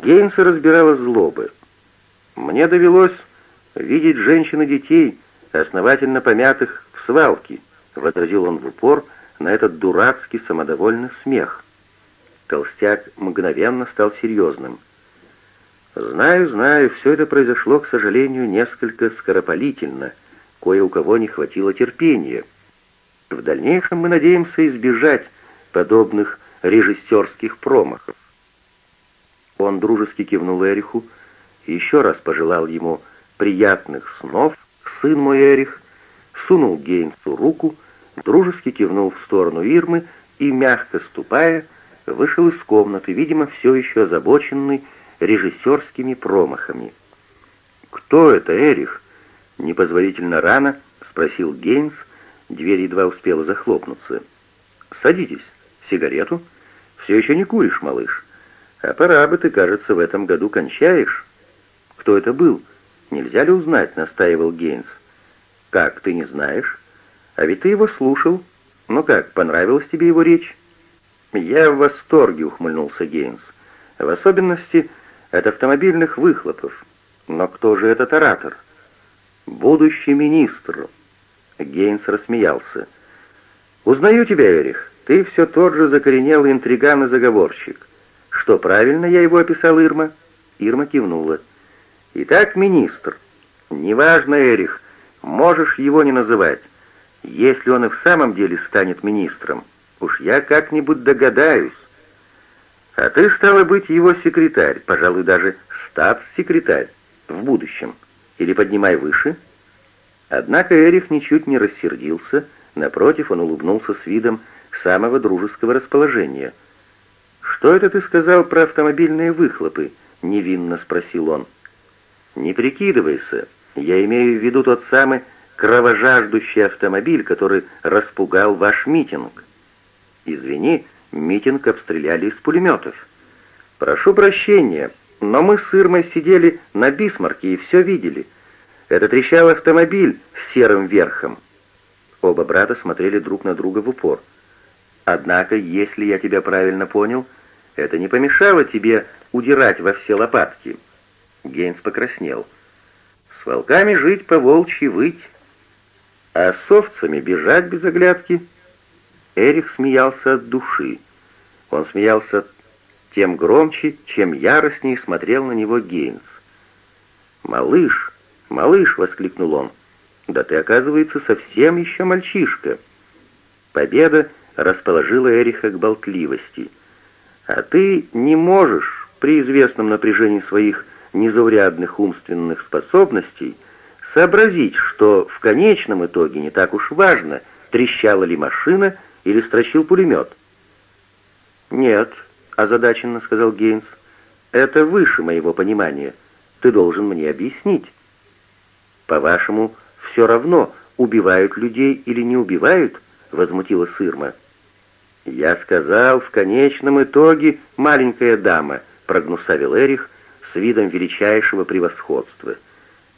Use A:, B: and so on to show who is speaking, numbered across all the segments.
A: Гейнса разбирала злобы. «Мне довелось видеть женщин и детей, основательно помятых в свалке», — возразил он в упор на этот дурацкий самодовольный смех. Толстяк мгновенно стал серьезным. «Знаю, знаю, все это произошло, к сожалению, несколько скоропалительно. Кое у кого не хватило терпения. В дальнейшем мы надеемся избежать подобных режиссерских промахов». Он дружески кивнул Эриху и еще раз пожелал ему приятных снов, сын мой Эрих, сунул Гейнсу руку, дружески кивнул в сторону Ирмы и, мягко ступая, вышел из комнаты, видимо, все еще озабоченный режиссерскими промахами. «Кто это, Эрих?» — непозволительно рано спросил Гейнс, дверь едва успела захлопнуться. «Садитесь. Сигарету? Все еще не куришь, малыш. А пора бы ты, кажется, в этом году кончаешь». «Кто это был? Нельзя ли узнать?» — настаивал Гейнс. «Как, ты не знаешь? А ведь ты его слушал. Ну как, понравилась тебе его речь?» «Я в восторге», — ухмыльнулся Гейнс. «В особенности от автомобильных выхлопов. Но кто же этот оратор?» «Будущий министр». Гейнс рассмеялся. «Узнаю тебя, Эрих. Ты все тот же закоренелый интриган и заговорщик. Что, правильно я его описал, Ирма?» Ирма кивнула. «Итак, министр. Неважно, Эрих, можешь его не называть. Если он и в самом деле станет министром, Уж я как-нибудь догадаюсь. А ты, стала быть, его секретарь, пожалуй, даже статс-секретарь в будущем. Или поднимай выше. Однако Эрих ничуть не рассердился, напротив, он улыбнулся с видом самого дружеского расположения. «Что это ты сказал про автомобильные выхлопы?» — невинно спросил он. «Не прикидывайся, я имею в виду тот самый кровожаждущий автомобиль, который распугал ваш митинг». «Извини, митинг обстреляли из пулеметов». «Прошу прощения, но мы с Ирмой сидели на Бисмарке и все видели. Это трещал автомобиль с серым верхом». Оба брата смотрели друг на друга в упор. «Однако, если я тебя правильно понял, это не помешало тебе удирать во все лопатки». Гейнс покраснел. «С волками жить, по волчьи выть, а с овцами бежать без оглядки». Эрих смеялся от души. Он смеялся тем громче, чем яростнее смотрел на него Гейнс. «Малыш, малыш!» — воскликнул он. «Да ты, оказывается, совсем еще мальчишка!» Победа расположила Эриха к болтливости. «А ты не можешь при известном напряжении своих незаурядных умственных способностей сообразить, что в конечном итоге не так уж важно, трещала ли машина или строчил пулемет?» «Нет», — озадаченно сказал Гейнс, — «это выше моего понимания. Ты должен мне объяснить». «По-вашему, все равно, убивают людей или не убивают?» — возмутилась Ирма. «Я сказал, в конечном итоге, маленькая дама», — прогнусавил Эрих с видом величайшего превосходства.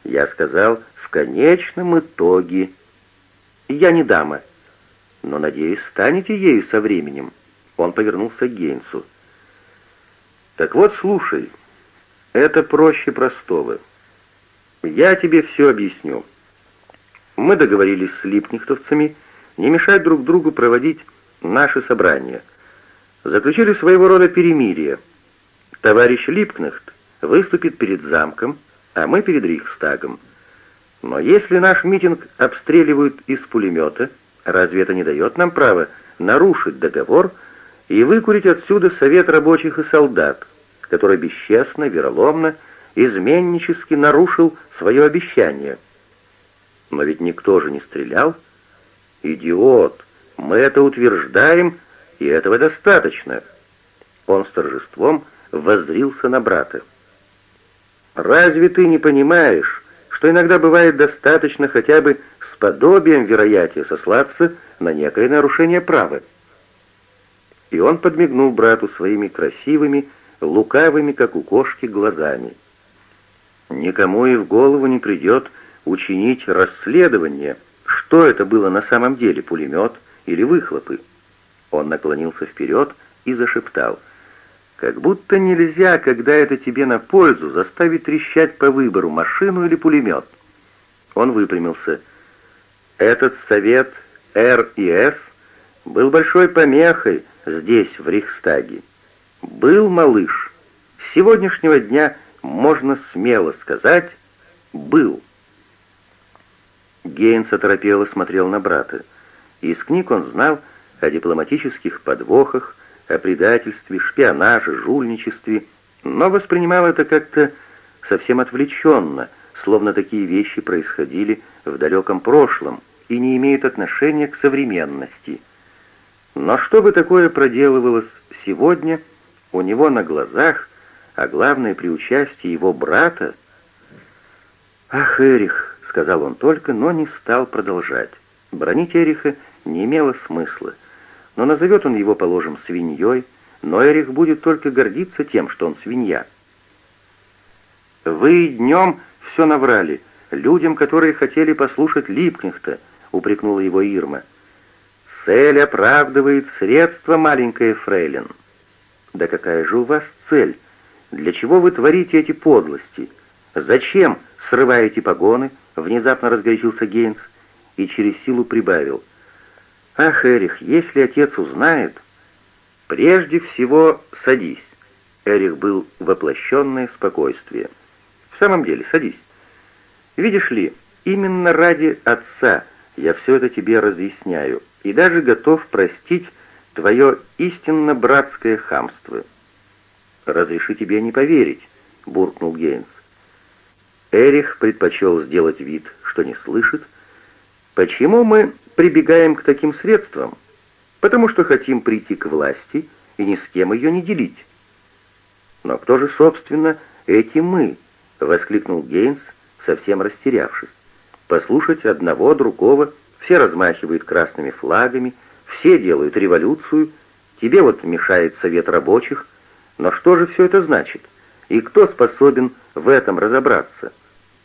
A: «Я сказал, в конечном итоге...» «Я не дама», но, надеюсь, станете ею со временем». Он повернулся к Гейнсу. «Так вот, слушай, это проще простого. Я тебе все объясню. Мы договорились с липнихтовцами не мешать друг другу проводить наши собрания. Заключили своего рода перемирие. Товарищ Липкнехт выступит перед замком, а мы перед Рейхстагом. Но если наш митинг обстреливают из пулемета, Разве это не дает нам права нарушить договор и выкурить отсюда совет рабочих и солдат, который бесчестно, вероломно, изменнически нарушил свое обещание? Но ведь никто же не стрелял. Идиот! Мы это утверждаем, и этого достаточно. Он с торжеством воззрился на брата. «Разве ты не понимаешь, что иногда бывает достаточно хотя бы с подобием вероятия сослаться на некое нарушение права. И он подмигнул брату своими красивыми, лукавыми, как у кошки, глазами. Никому и в голову не придет учинить расследование, что это было на самом деле, пулемет или выхлопы. Он наклонился вперед и зашептал. Как будто нельзя, когда это тебе на пользу, заставить трещать по выбору машину или пулемет. Он выпрямился. Этот совет Р и С был большой помехой здесь, в Рейхстаге. Был малыш. С сегодняшнего дня можно смело сказать «был». Гейнс оторопело смотрел на брата. Из книг он знал о дипломатических подвохах, о предательстве, шпионаже, жульничестве, но воспринимал это как-то совсем отвлеченно, словно такие вещи происходили в далеком прошлом и не имеют отношения к современности. Но что бы такое проделывалось сегодня у него на глазах, а главное при участии его брата? «Ах, Эрих!» — сказал он только, но не стал продолжать. Бронить Эриха не имело смысла — но назовет он его, положим, свиньей, но Эрих будет только гордиться тем, что он свинья. «Вы днем все наврали, людям, которые хотели послушать Липкнехта», — упрекнула его Ирма. «Цель оправдывает средства, маленькая фрейлин». «Да какая же у вас цель? Для чего вы творите эти подлости? Зачем срываете погоны?» — внезапно разгорячился Гейнс и через силу прибавил — «Ах, Эрих, если отец узнает...» «Прежде всего садись». Эрих был воплощенное спокойствие. «В самом деле, садись. Видишь ли, именно ради отца я все это тебе разъясняю и даже готов простить твое истинно братское хамство». «Разреши тебе не поверить», — буркнул Гейнс. Эрих предпочел сделать вид, что не слышит. «Почему мы прибегаем к таким средствам, потому что хотим прийти к власти и ни с кем ее не делить. Но кто же, собственно, эти «мы»? — воскликнул Гейнс, совсем растерявшись. Послушать одного, другого, все размахивают красными флагами, все делают революцию, тебе вот мешает совет рабочих, но что же все это значит? И кто способен в этом разобраться?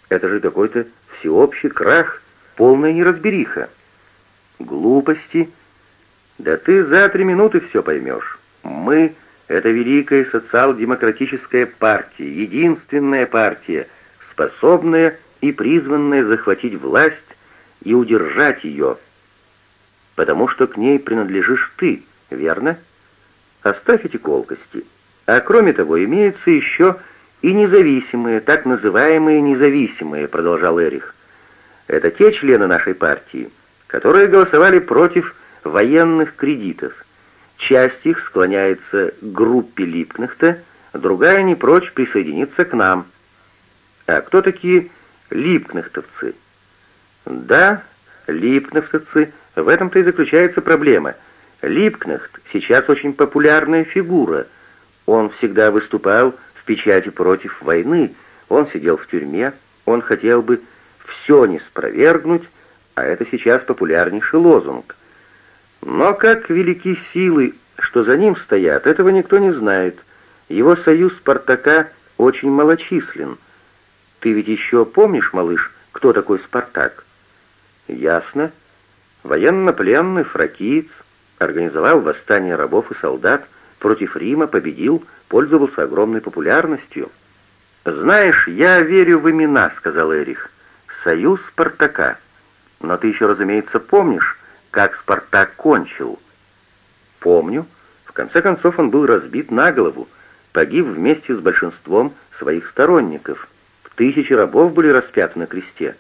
A: Это же какой-то всеобщий крах, полная неразбериха. Глупости? Да ты за три минуты все поймешь. Мы — это великая социал-демократическая партия, единственная партия, способная и призванная захватить власть и удержать ее. Потому что к ней принадлежишь ты, верно? Оставь эти колкости. А кроме того, имеются еще и независимые, так называемые независимые, продолжал Эрих. Это те члены нашей партии, которые голосовали против военных кредитов. Часть их склоняется к группе Липкнехта, другая не прочь присоединиться к нам. А кто такие липкнехтовцы? Да, липкнехтовцы, в этом-то и заключается проблема. Липкнехт сейчас очень популярная фигура. Он всегда выступал в печати против войны, он сидел в тюрьме, он хотел бы все не спровергнуть, а это сейчас популярнейший лозунг. Но как велики силы, что за ним стоят, этого никто не знает. Его союз Спартака очень малочислен. Ты ведь еще помнишь, малыш, кто такой Спартак? Ясно. Военно-пленный фракиец, организовал восстание рабов и солдат, против Рима победил, пользовался огромной популярностью. «Знаешь, я верю в имена», — сказал Эрих. «Союз Спартака». Но ты еще, разумеется, помнишь, как Спартак кончил?» «Помню. В конце концов он был разбит на голову, погиб вместе с большинством своих сторонников. Тысячи рабов были распяты на кресте».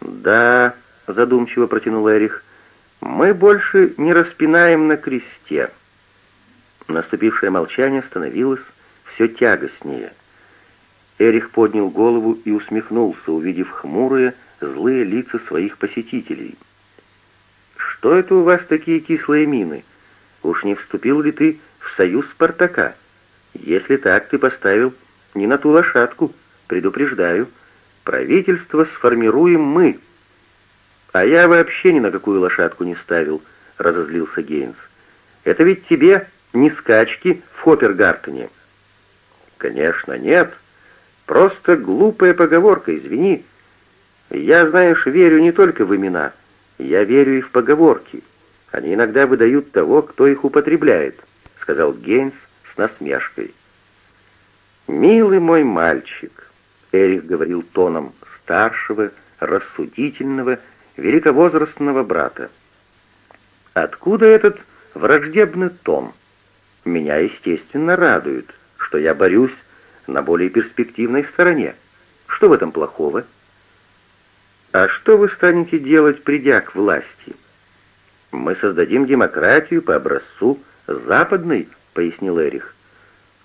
A: «Да», — задумчиво протянул Эрих, — «мы больше не распинаем на кресте». Наступившее молчание становилось все тягостнее. Эрих поднял голову и усмехнулся, увидев хмурые, злые лица своих посетителей. «Что это у вас такие кислые мины? Уж не вступил ли ты в союз Спартака? Если так, ты поставил не на ту лошадку, предупреждаю. Правительство сформируем мы». «А я вообще ни на какую лошадку не ставил», — разозлился Гейнс. «Это ведь тебе не скачки в Хоппергартене». «Конечно, нет. Просто глупая поговорка, извини. Я, знаешь, верю не только в имена, я верю и в поговорки. Они иногда выдают того, кто их употребляет», — сказал Гейнс с насмешкой. «Милый мой мальчик», — Эрих говорил тоном старшего, рассудительного, великовозрастного брата. «Откуда этот враждебный тон? Меня, естественно, радует, что я борюсь на более перспективной стороне. Что в этом плохого?» «А что вы станете делать, придя к власти?» «Мы создадим демократию по образцу западной», — пояснил Эрих.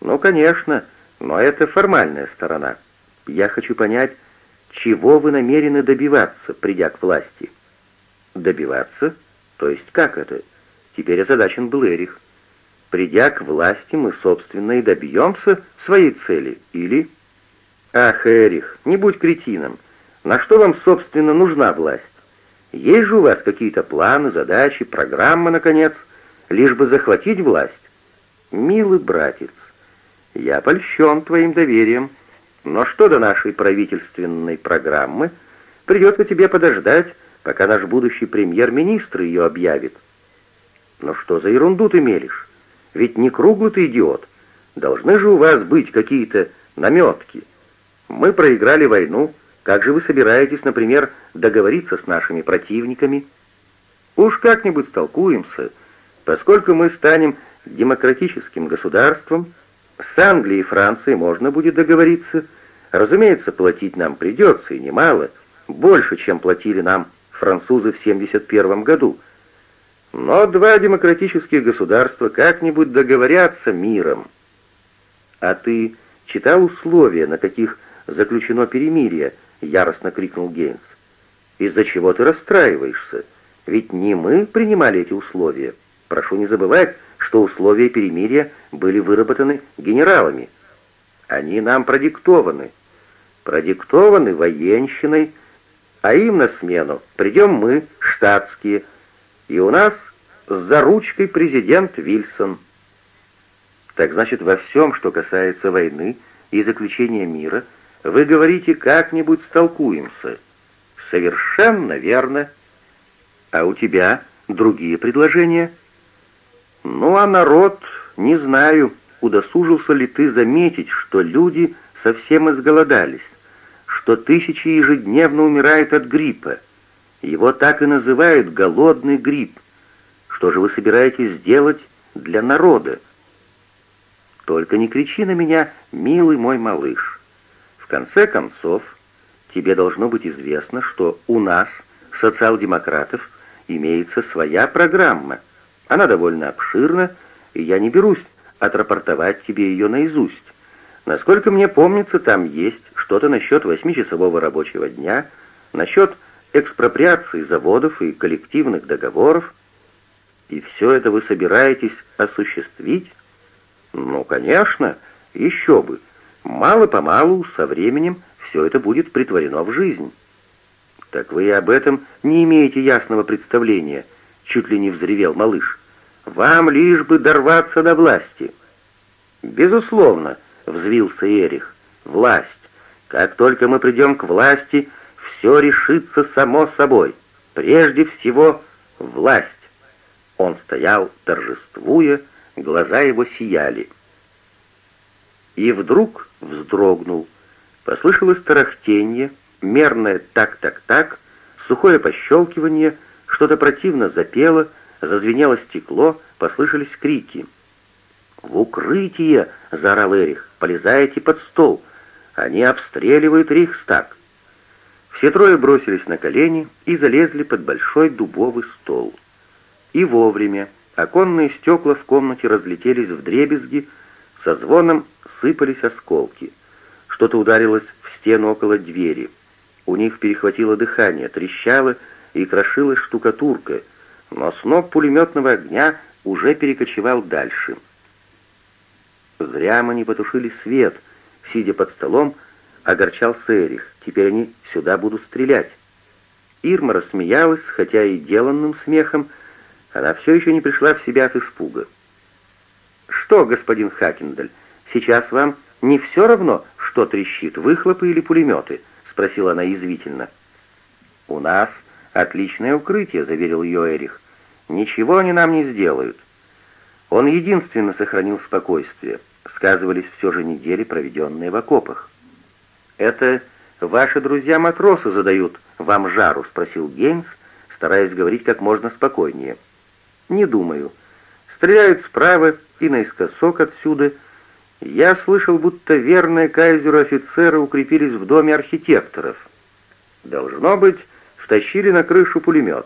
A: «Ну, конечно, но это формальная сторона. Я хочу понять, чего вы намерены добиваться, придя к власти?» «Добиваться? То есть как это?» Теперь озадачен был Эрих. «Придя к власти, мы, собственно, и добьемся своей цели, или...» «Ах, Эрих, не будь кретином. На что вам, собственно, нужна власть? Есть же у вас какие-то планы, задачи, программа, наконец, лишь бы захватить власть? Милый братец, я польщен твоим доверием, но что до нашей правительственной программы, придется тебе подождать, пока наш будущий премьер-министр ее объявит. Но что за ерунду ты мелешь? Ведь не круглый ты идиот. Должны же у вас быть какие-то наметки. Мы проиграли войну, как же вы собираетесь, например, договориться с нашими противниками? Уж как-нибудь столкуемся, поскольку мы станем демократическим государством, с Англией и Францией можно будет договориться. Разумеется, платить нам придется, и немало, больше, чем платили нам французы в 71 году. Но два демократических государства как-нибудь договорятся миром. А ты читал условия, на каких заключено перемирие, — яростно крикнул Гейнс. «Из-за чего ты расстраиваешься? Ведь не мы принимали эти условия. Прошу не забывать, что условия перемирия были выработаны генералами. Они нам продиктованы. Продиктованы военщиной, а им на смену придем мы, штатские, и у нас за ручкой президент Вильсон. Так значит, во всем, что касается войны и заключения мира, вы говорите, как-нибудь столкуемся. Совершенно верно. А у тебя другие предложения? Ну, а народ, не знаю, удосужился ли ты заметить, что люди совсем изголодались, что тысячи ежедневно умирают от гриппа. Его так и называют «голодный грипп». Что же вы собираетесь сделать для народа? Только не кричи на меня, милый мой малыш конце концов, тебе должно быть известно, что у нас, социал-демократов, имеется своя программа. Она довольно обширна, и я не берусь отрапортовать тебе ее наизусть. Насколько мне помнится, там есть что-то насчет восьмичасового рабочего дня, насчет экспроприации заводов и коллективных договоров. И все это вы собираетесь осуществить? Ну, конечно, еще бы. Мало-помалу, со временем, все это будет притворено в жизнь. Так вы и об этом не имеете ясного представления, чуть ли не взревел малыш. Вам лишь бы дорваться до власти. Безусловно, взвился Эрих. Власть. Как только мы придем к власти, все решится само собой. Прежде всего, власть. Он стоял, торжествуя, глаза его сияли. И вдруг вздрогнул. Послышалось тарахтение, мерное так-так-так, сухое пощелкивание, что-то противно запело, зазвенело стекло, послышались крики. «В укрытие!» — заорал Эрих. «Полезайте под стол! Они обстреливают Рейхстаг!» Все трое бросились на колени и залезли под большой дубовый стол. И вовремя оконные стекла в комнате разлетелись в дребезги, со звоном сыпались осколки. Что-то ударилось в стену около двери. У них перехватило дыхание, трещало и крошилась штукатурка, но сноп пулеметного огня уже перекочевал дальше. Зря мы не потушили свет, сидя под столом, огорчался Эрих. Теперь они сюда будут стрелять. Ирма рассмеялась, хотя и деланным смехом, она все еще не пришла в себя от испуга. «Что, господин Хакендаль, сейчас вам не все равно, что трещит, выхлопы или пулеметы?» — спросила она язвительно. «У нас отличное укрытие», — заверил ее Эрих. «Ничего они нам не сделают». Он единственно сохранил спокойствие. Сказывались все же недели, проведенные в окопах. «Это ваши друзья-матросы задают вам жару?» — спросил Гейнс, стараясь говорить как можно спокойнее. «Не думаю. Стреляют справа и наискосок отсюда. Я слышал, будто верные кайзеру офицеры укрепились в доме архитекторов. Должно быть, втащили на крышу пулемет.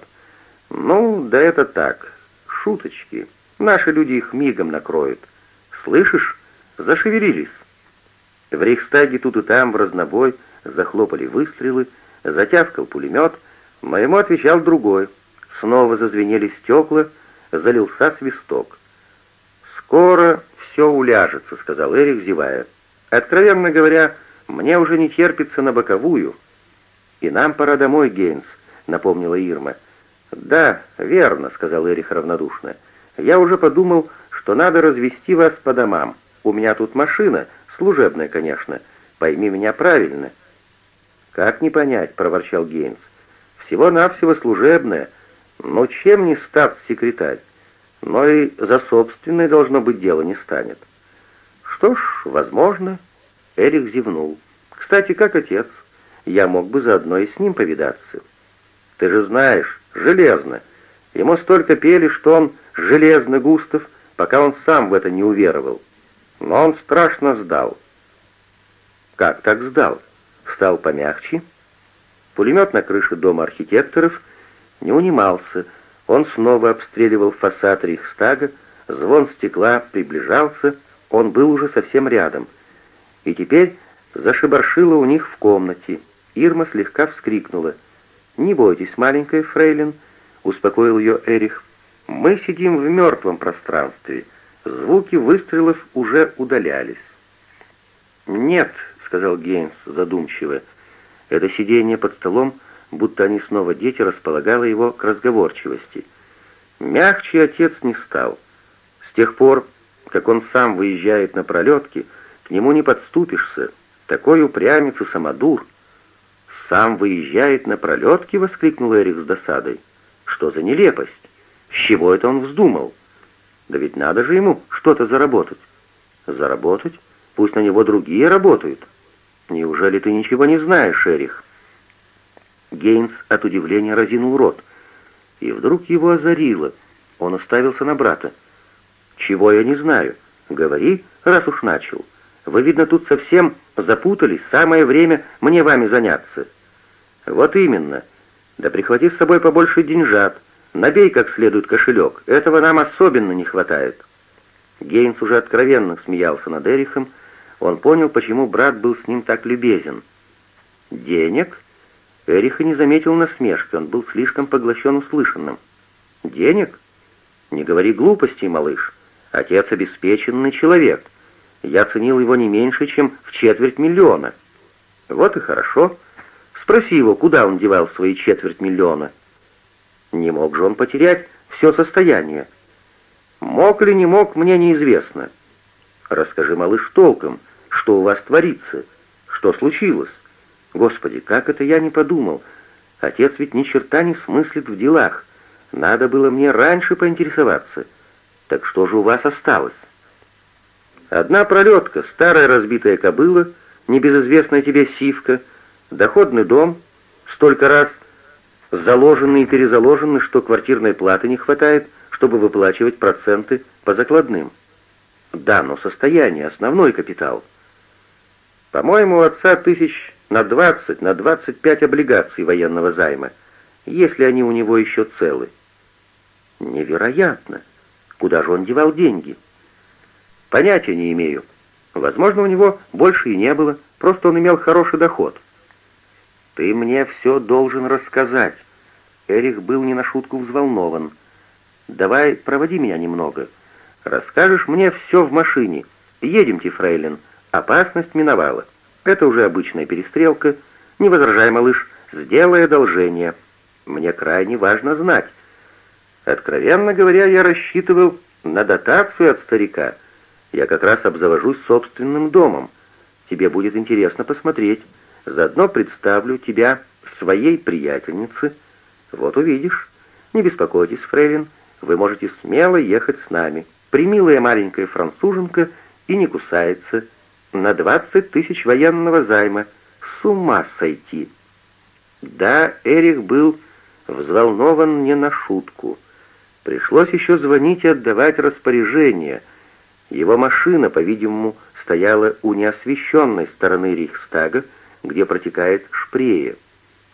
A: Ну, да это так, шуточки. Наши люди их мигом накроют. Слышишь? Зашевелились. В Рейхстаге тут и там в разнобой захлопали выстрелы, затявкал пулемет, но ему отвечал другой. Снова зазвенели стекла, залился свисток. «Скоро все уляжется», — сказал Эрик, зевая. «Откровенно говоря, мне уже не терпится на боковую». «И нам пора домой, Гейнс», — напомнила Ирма. «Да, верно», — сказал Эрих равнодушно. «Я уже подумал, что надо развести вас по домам. У меня тут машина, служебная, конечно. Пойми меня правильно». «Как не понять?» — проворчал Гейнс. «Всего-навсего служебная. Но чем не статс-секретарь? Но и за собственное должно быть дело не станет». «Что ж, возможно». Эрик зевнул. «Кстати, как отец? Я мог бы заодно и с ним повидаться». «Ты же знаешь, железно. Ему столько пели, что он железный Густав, пока он сам в это не уверовал. Но он страшно сдал». «Как так сдал?» стал помягче. Пулемет на крыше дома архитекторов не унимался. Он снова обстреливал фасад Рейхстага, звон стекла приближался, он был уже совсем рядом. И теперь зашибаршило у них в комнате. Ирма слегка вскрикнула. «Не бойтесь, маленькая фрейлин», — успокоил ее Эрих. «Мы сидим в мертвом пространстве. Звуки выстрелов уже удалялись». «Нет», сказал Гейнс задумчиво. Это сидение под столом, будто они снова дети, располагало его к разговорчивости. Мягче отец не стал. С тех пор, как он сам выезжает на пролетки, к нему не подступишься. Такой упрямец и самодур. «Сам выезжает на пролетки?» — воскликнул Эрик с досадой. «Что за нелепость? С чего это он вздумал? Да ведь надо же ему что-то заработать». «Заработать? Пусть на него другие работают». «Неужели ты ничего не знаешь, Эрих?» Гейнс от удивления разинул рот. И вдруг его озарило. Он уставился на брата. «Чего я не знаю? Говори, раз уж начал. Вы, видно, тут совсем запутались. Самое время мне вами заняться». «Вот именно. Да прихвати с собой побольше деньжат. Набей как следует кошелек. Этого нам особенно не хватает». Гейнс уже откровенно смеялся над Эрихом, он понял, почему брат был с ним так любезен. «Денег?» Эриха не заметил насмешки, он был слишком поглощен услышанным. «Денег? Не говори глупостей, малыш. Отец обеспеченный человек. Я ценил его не меньше, чем в четверть миллиона. Вот и хорошо. Спроси его, куда он девал свои четверть миллиона. Не мог же он потерять все состояние. Мог ли не мог, мне неизвестно. Расскажи, малыш, толком, что у вас творится? Что случилось? Господи, как это я не подумал? Отец ведь ни черта не смыслит в делах. Надо было мне раньше поинтересоваться. Так что же у вас осталось? Одна пролетка, старая разбитая кобыла, небезызвестная тебе сивка, доходный дом, столько раз заложенный и перезаложенный, что квартирной платы не хватает, чтобы выплачивать проценты по закладным. Да, но состояние, основной капитал — по-моему, у отца тысяч на 20, на 25 облигаций военного займа, если они у него еще целы. Невероятно! Куда же он девал деньги? Понятия не имею. Возможно, у него больше и не было, просто он имел хороший доход. Ты мне все должен рассказать. Эрих был не на шутку взволнован. Давай, проводи меня немного. Расскажешь мне все в машине. Едемте, фрейлин. Опасность миновала. Это уже обычная перестрелка. Не возражай, малыш, сделай одолжение. Мне крайне важно знать. Откровенно говоря, я рассчитывал на дотацию от старика. Я как раз обзавожусь собственным домом. Тебе будет интересно посмотреть. Заодно представлю тебя своей приятельнице. Вот увидишь. Не беспокойтесь, Фрейлин, вы можете смело ехать с нами. примилая маленькая француженка и не кусается. На двадцать тысяч военного займа. С ума сойти. Да, Эрих был взволнован не на шутку. Пришлось еще звонить и отдавать распоряжения. Его машина, по-видимому, стояла у неосвещенной стороны Рейхстага, где протекает Шпрее.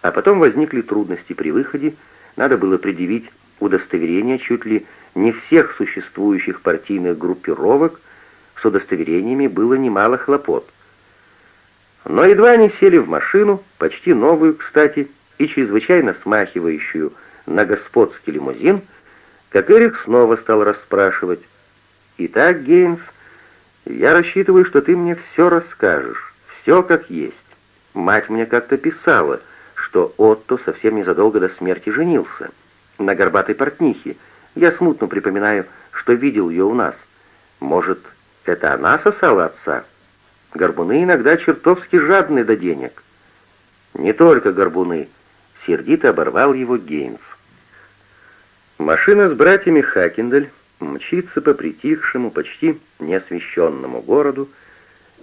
A: А потом возникли трудности при выходе, надо было предъявить удостоверение чуть ли не всех существующих партийных группировок, с удостоверениями было немало хлопот. Но едва они сели в машину, почти новую, кстати, и чрезвычайно смахивающую на господский лимузин, как Эрик снова стал расспрашивать. «Итак, Гейнс, я рассчитываю, что ты мне все расскажешь, все как есть. Мать мне как-то писала, что Отто совсем незадолго до смерти женился. На горбатой портнихе. Я смутно припоминаю, что видел ее у нас. Может, это она сосала отца?» Горбуны иногда чертовски жадны до денег. Не только горбуны, сердито оборвал его Гейнс. Машина с братьями Хакендель мчится по притихшему, почти неосвещенному городу.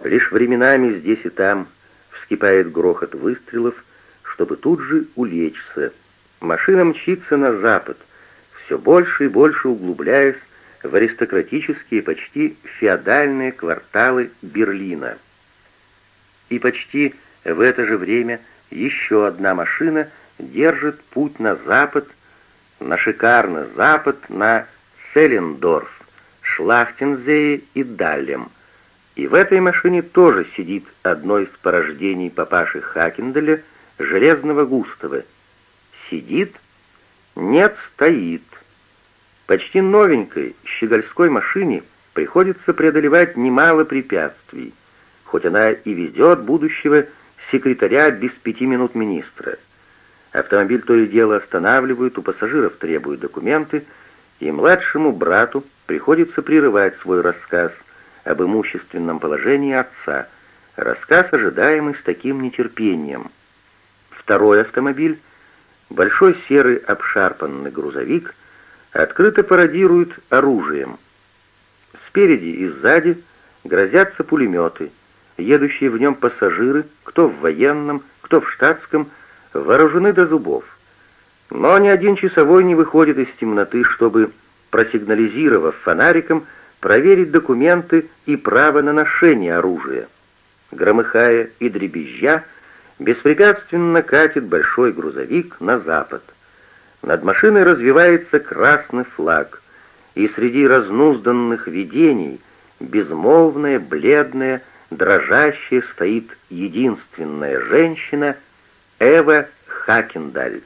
A: Лишь временами здесь и там вскипает грохот выстрелов, чтобы тут же улечься. Машина мчится на запад, все больше и больше углубляясь в аристократические, почти феодальные кварталы Берлина. И почти в это же время еще одна машина держит путь на запад, на шикарный запад, на Селендорф, Шлахтензее и Даллем. И в этой машине тоже сидит одно из порождений папаши Хакенделя, Железного Густава. Сидит? Нет, стоит. Почти новенькой щегольской машине приходится преодолевать немало препятствий, хоть она и ведет будущего секретаря без пяти минут министра. Автомобиль то и дело останавливают, у пассажиров требуют документы, и младшему брату приходится прерывать свой рассказ об имущественном положении отца, рассказ, ожидаемый с таким нетерпением. Второй автомобиль, большой серый обшарпанный грузовик, открыто пародирует оружием. Спереди и сзади грозятся пулеметы, едущие в нем пассажиры, кто в военном, кто в штатском, вооружены до зубов. Но ни один часовой не выходит из темноты, чтобы, просигнализировав фонариком, проверить документы и право на ношение оружия. Громыхая и дребезжа, беспрепятственно катит большой грузовик на запад. Над машиной развивается красный флаг, и среди разнузданных видений безмолвная, бледная, дрожащая стоит единственная женщина Эва Хакендаль.